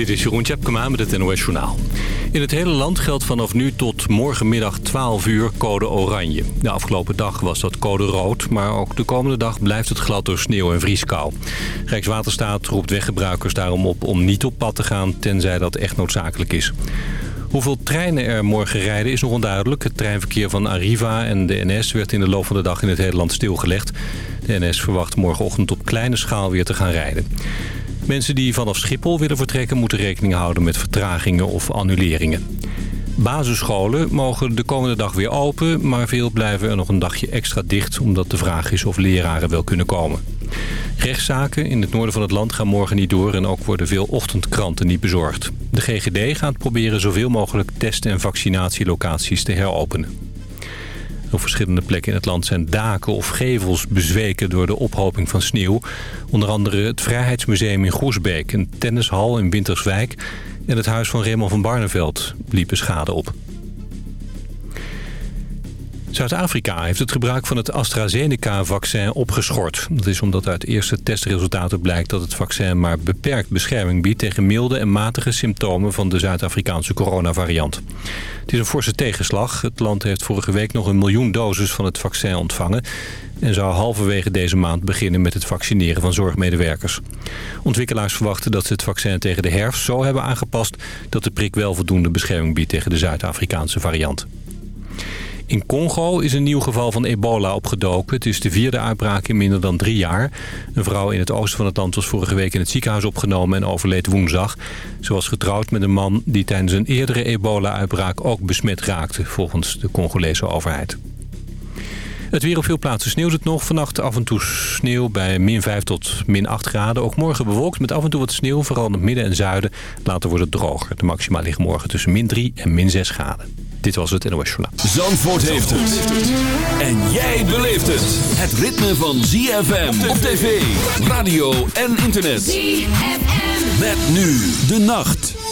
Dit is Jeroen Tjepkema met het NOS Journaal. In het hele land geldt vanaf nu tot morgenmiddag 12 uur code oranje. De afgelopen dag was dat code rood, maar ook de komende dag blijft het glad door sneeuw en vrieskou. Rijkswaterstaat roept weggebruikers daarom op om niet op pad te gaan, tenzij dat echt noodzakelijk is. Hoeveel treinen er morgen rijden is nog onduidelijk. Het treinverkeer van Arriva en de NS werd in de loop van de dag in het hele land stilgelegd. De NS verwacht morgenochtend op kleine schaal weer te gaan rijden. Mensen die vanaf Schiphol willen vertrekken moeten rekening houden met vertragingen of annuleringen. Basisscholen mogen de komende dag weer open, maar veel blijven er nog een dagje extra dicht... omdat de vraag is of leraren wel kunnen komen. Rechtszaken in het noorden van het land gaan morgen niet door... en ook worden veel ochtendkranten niet bezorgd. De GGD gaat proberen zoveel mogelijk test- en vaccinatielocaties te heropenen. Op verschillende plekken in het land zijn daken of gevels bezweken door de ophoping van sneeuw. Onder andere het Vrijheidsmuseum in Groesbeek, een tennishal in Winterswijk... en het huis van Raymond van Barneveld liepen schade op. Zuid-Afrika heeft het gebruik van het AstraZeneca-vaccin opgeschort. Dat is omdat uit eerste testresultaten blijkt dat het vaccin maar beperkt bescherming biedt... tegen milde en matige symptomen van de Zuid-Afrikaanse coronavariant. Het is een forse tegenslag. Het land heeft vorige week nog een miljoen doses van het vaccin ontvangen... en zou halverwege deze maand beginnen met het vaccineren van zorgmedewerkers. Ontwikkelaars verwachten dat ze het vaccin tegen de herfst zo hebben aangepast... dat de prik wel voldoende bescherming biedt tegen de Zuid-Afrikaanse variant. In Congo is een nieuw geval van ebola opgedoken. Het is de vierde uitbraak in minder dan drie jaar. Een vrouw in het oosten van het land was vorige week in het ziekenhuis opgenomen en overleed woensdag. Ze was getrouwd met een man die tijdens een eerdere ebola-uitbraak ook besmet raakte, volgens de Congolese overheid. Het weer op veel plaatsen sneeuwt het nog. Vannacht af en toe sneeuw bij min 5 tot min 8 graden. Ook morgen bewolkt met af en toe wat sneeuw, vooral in het midden en zuiden. Later wordt het droger. De maxima liggen morgen tussen min 3 en min 6 graden. Dit was het NOS Journaal. Zandvoort heeft het. En jij beleeft het. Het ritme van ZFM op tv, radio en internet. ZFM. Met nu de nacht.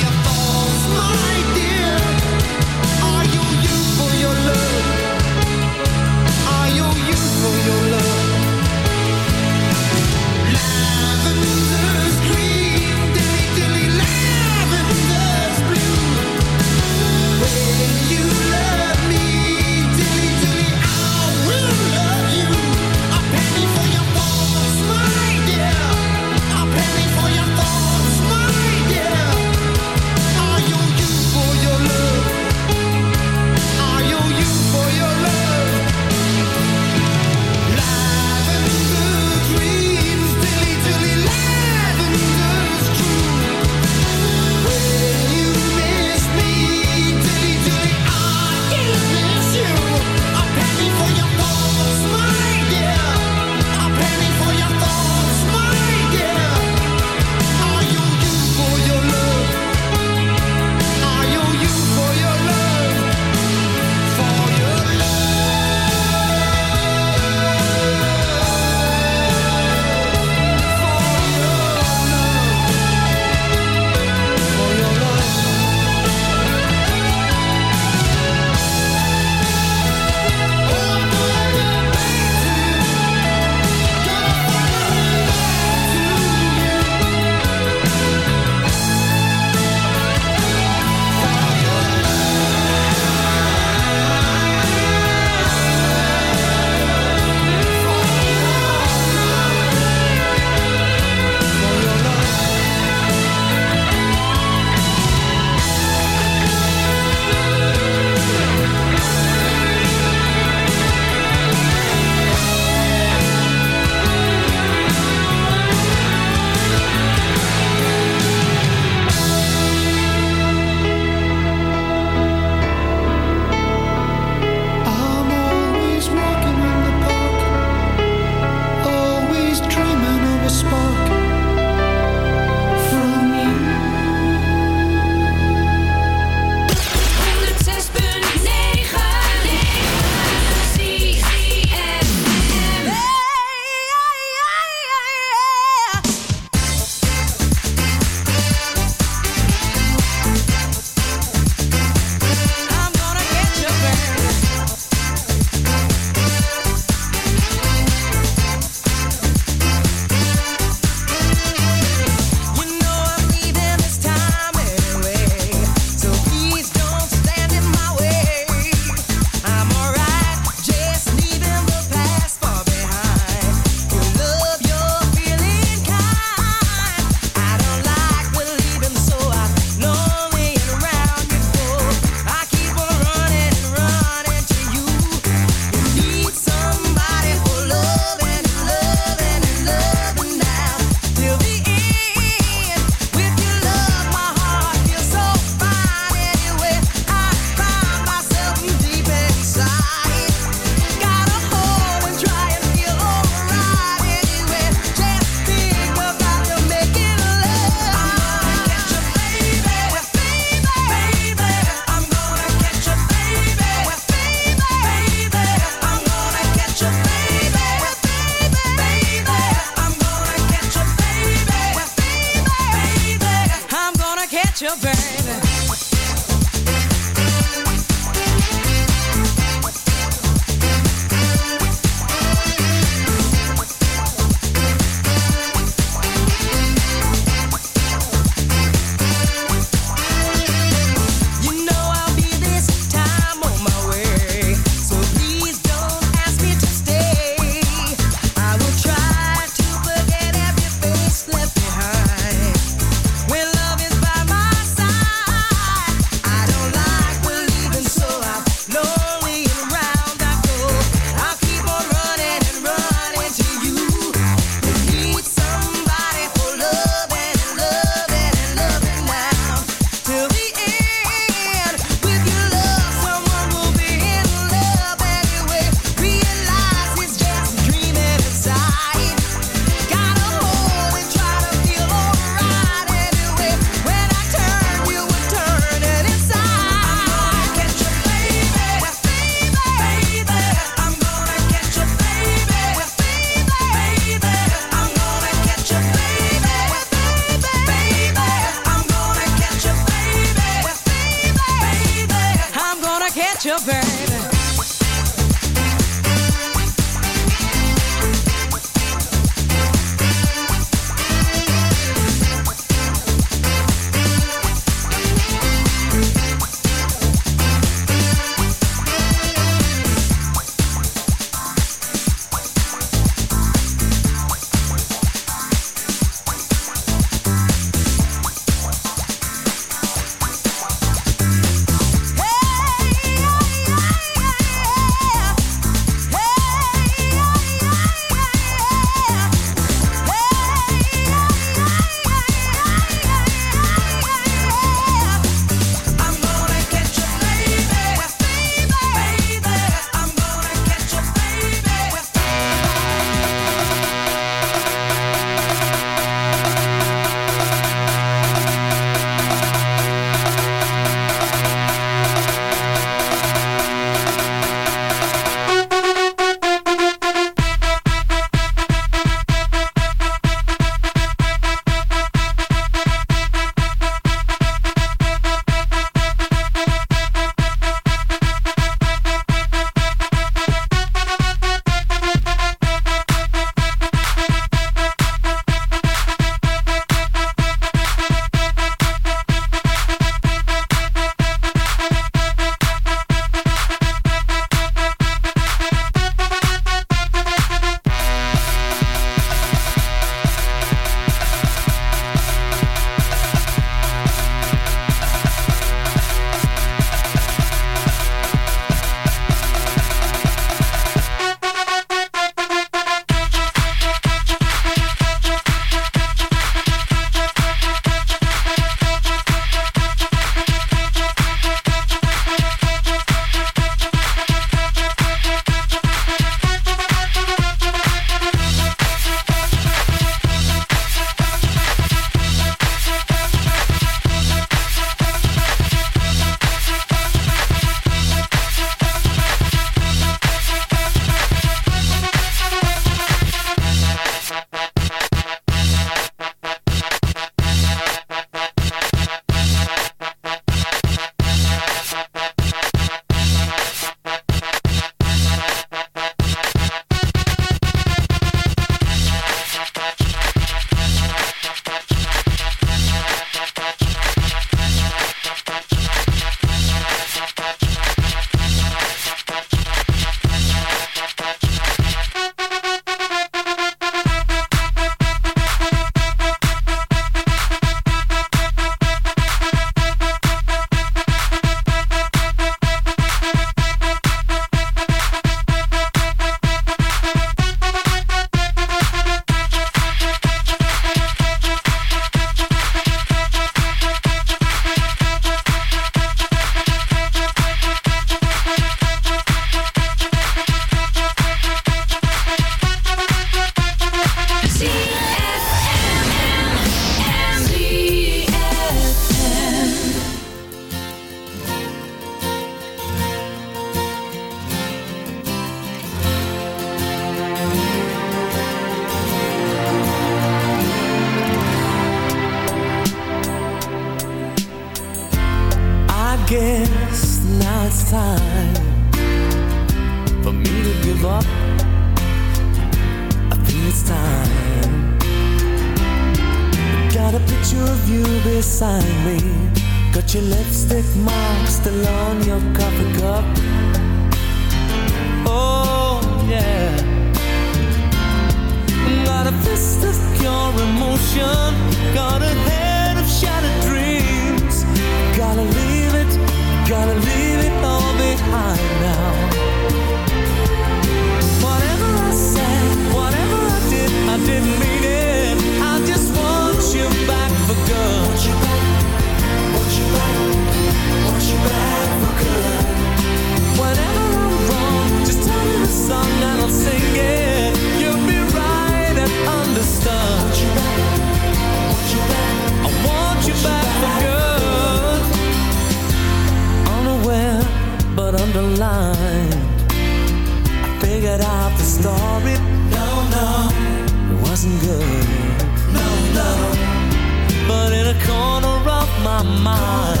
my mind.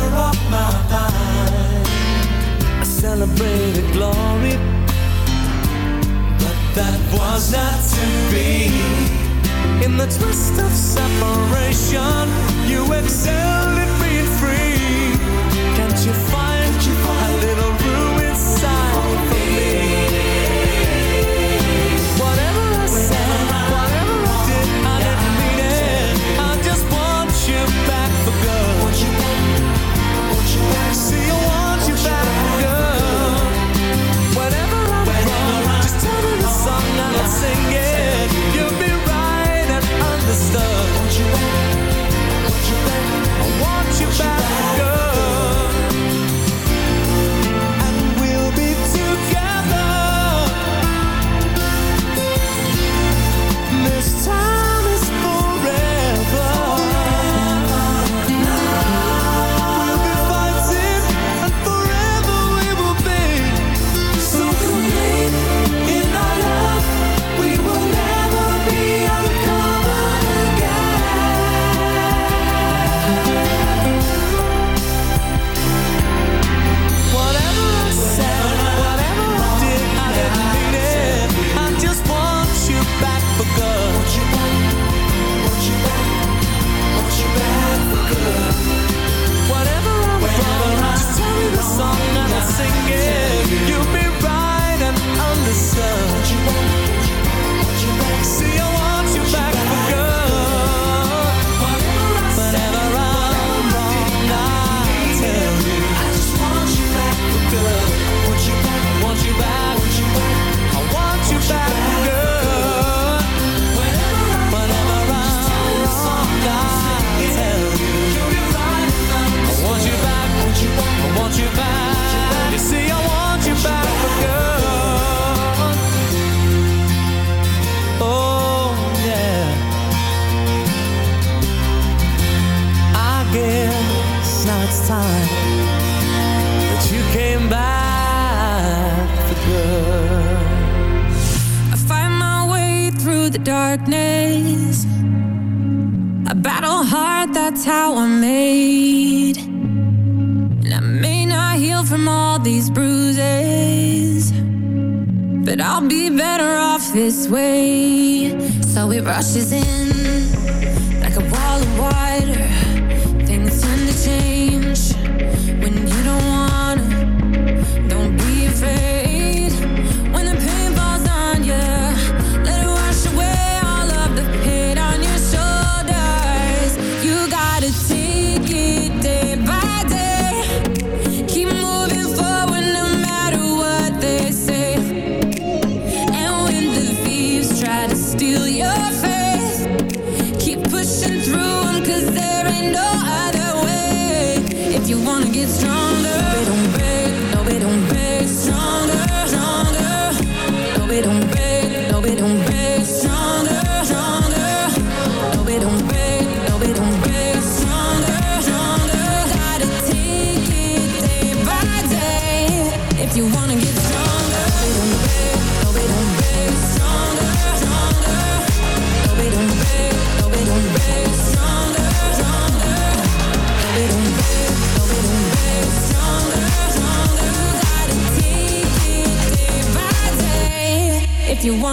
I celebrated glory, but that was not to be. In the twist of separation, you excelled. back.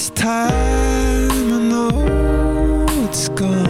Not to flounder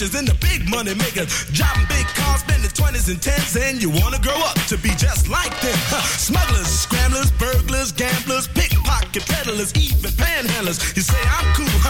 pushers, and the big money makers. Driving big cars, spending 20s and 10s, and you wanna grow up to be just like them. Huh. Smugglers, scramblers, burglars, gamblers, pickpocket peddlers, even panhandlers. You say I'm cool, huh,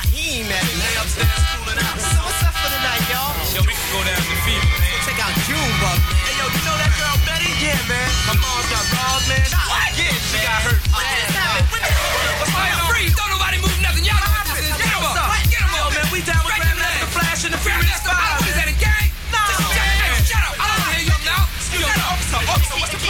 up. Hey yo, you know that girl Betty? Yeah, man. My mom's got balls, man. What? Yeah, she man. got hurt. What what is happening? What is happening? What's? Freeze! Don't nobody move nothing. Y'all know what this is. Get him up. What? Get him up. Yo, man, we down with Grandmaster, the Flash, and the Furious Five. What is that, a gang? No. Just shut up. I don't want to hear you now. Excuse me, Officer, officer, what's the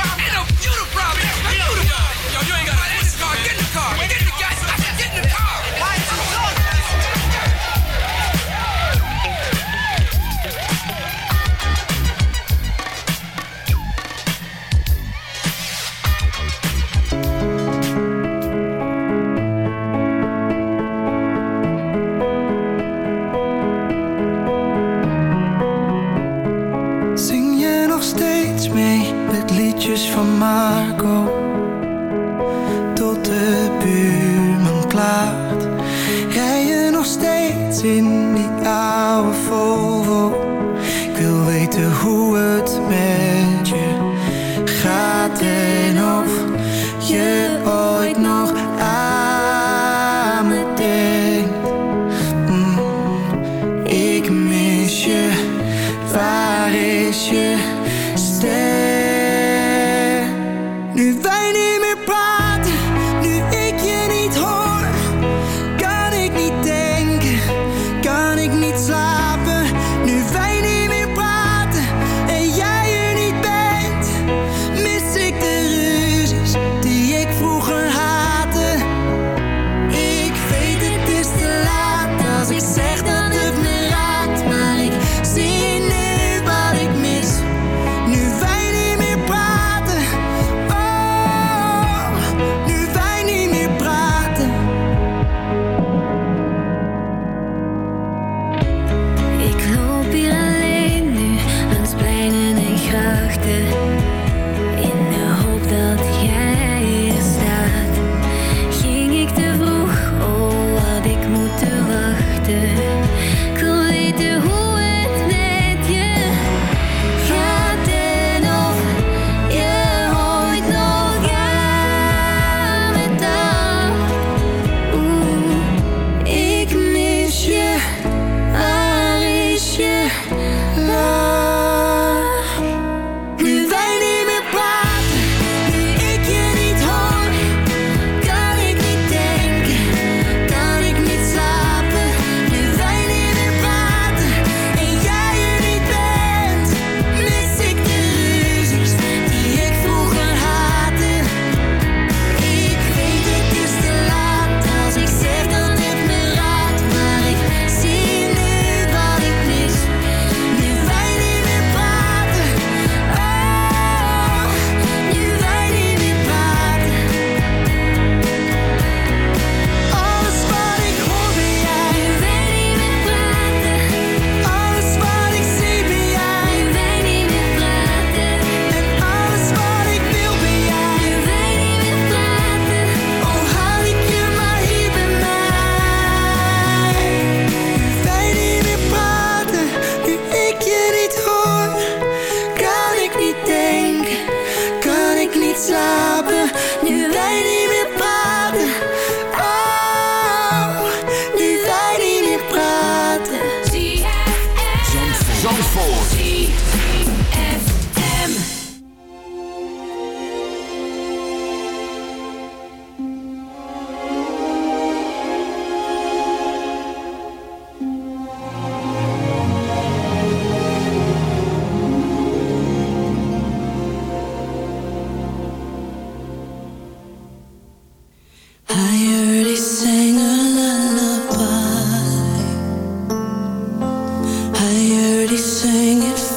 lady sang it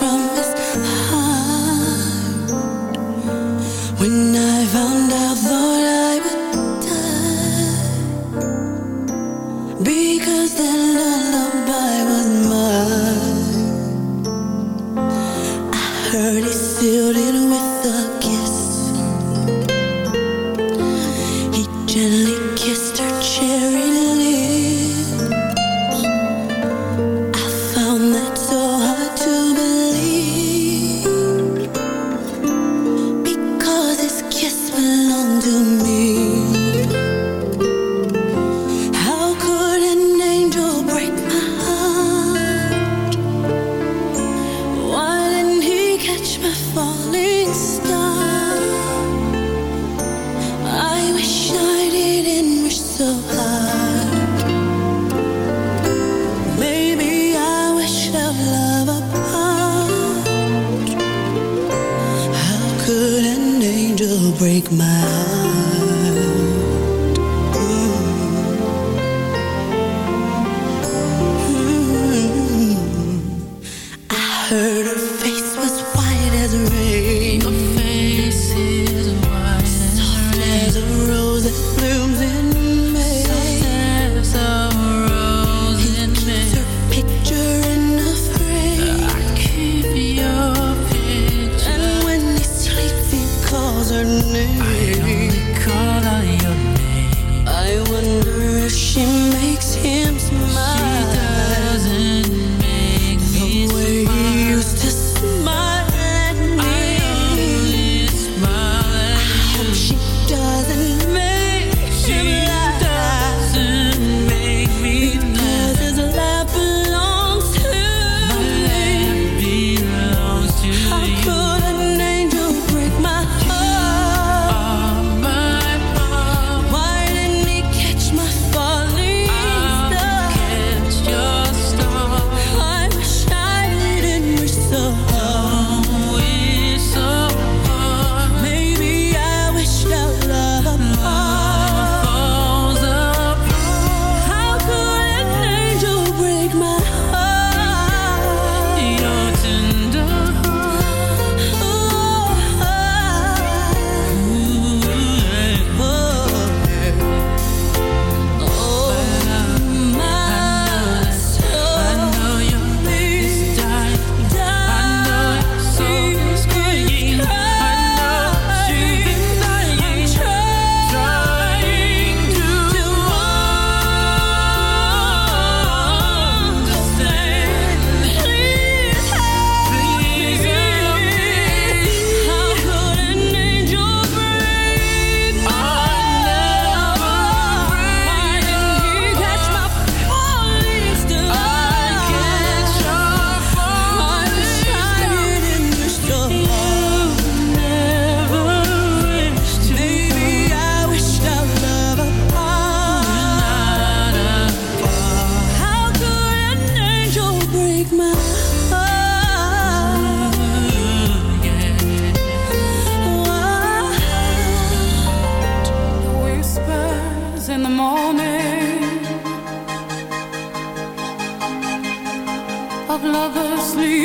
make